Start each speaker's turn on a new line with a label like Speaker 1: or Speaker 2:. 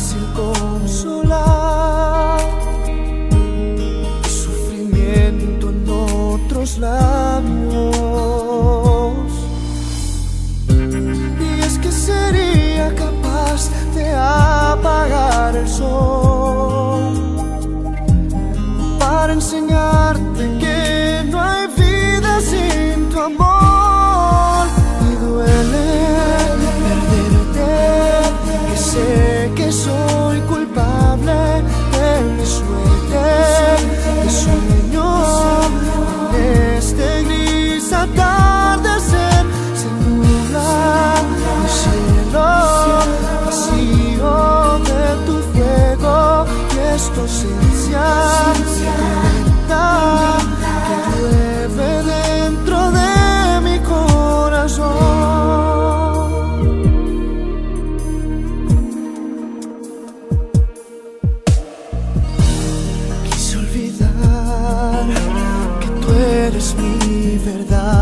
Speaker 1: fácil consolar sufrimiento en otros labios. Y es que sería capaz de apagar el sol para enseñar. que llueve dentro de mi corazón. Quise olvidar que tú eres mi verdad.